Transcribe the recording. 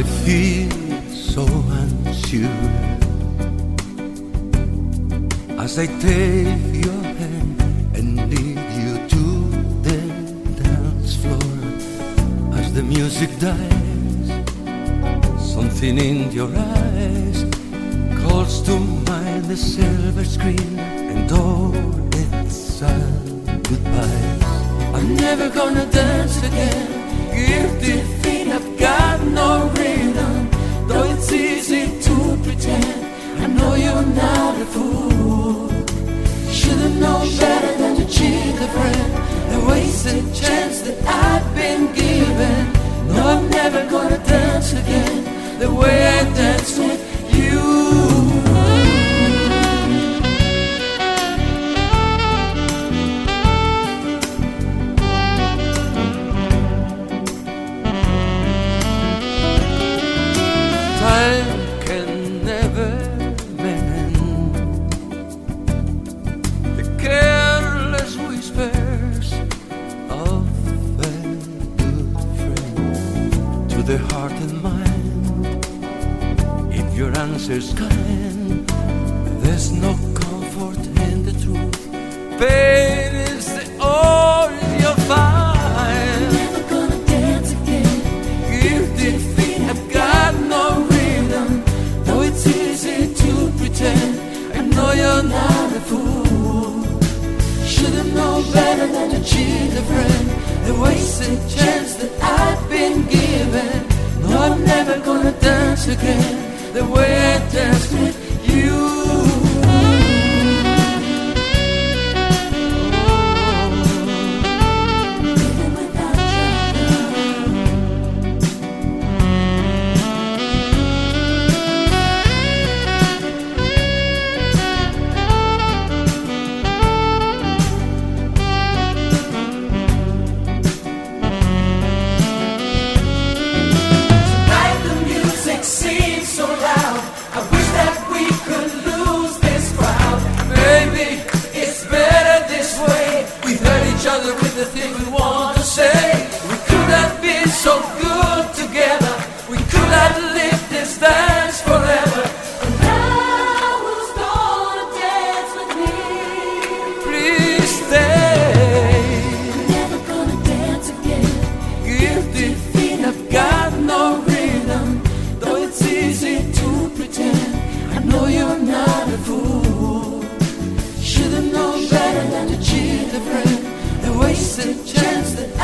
I feel so unsure as I take your hand and lead you to the dance floor. As the music dies, something in your eyes calls to mind the silver screen, and all oh, it's a goodbye. I'm never gonna dance again. Feet have got no rhythm, though it's easy to pretend. I know you're not a fool. Should've known better than to cheat a friend. A wasted chance that I've been given. Your answer's kind, there's no comfort in the truth. Pain is the only you'll find. Never gonna dance again. Guilty feet have got no rhythm, though it's easy to pretend. I know you're not a fool. Should've known better than to cheat a friend. The wasted chance that thing chance been